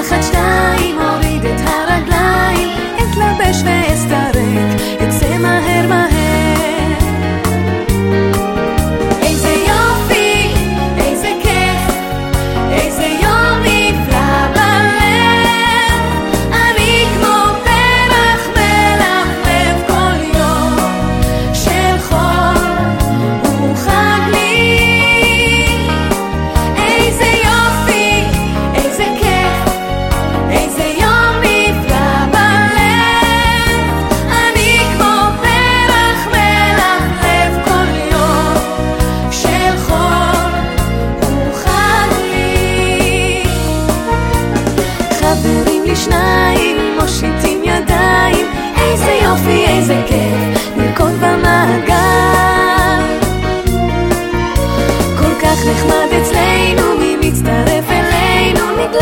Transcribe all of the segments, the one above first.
אחת שתיים, אוריד את הרגליים, אתלבש ואסתרק, אצא מהר.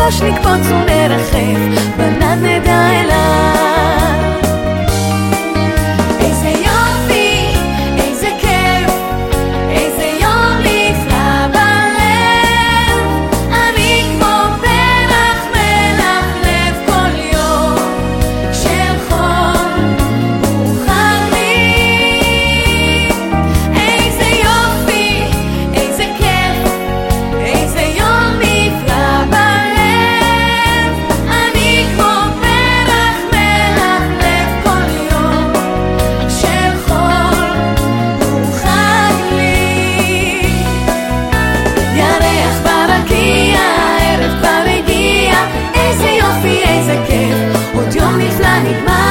נקפוץ ונרחף, בנן נדע אליו. my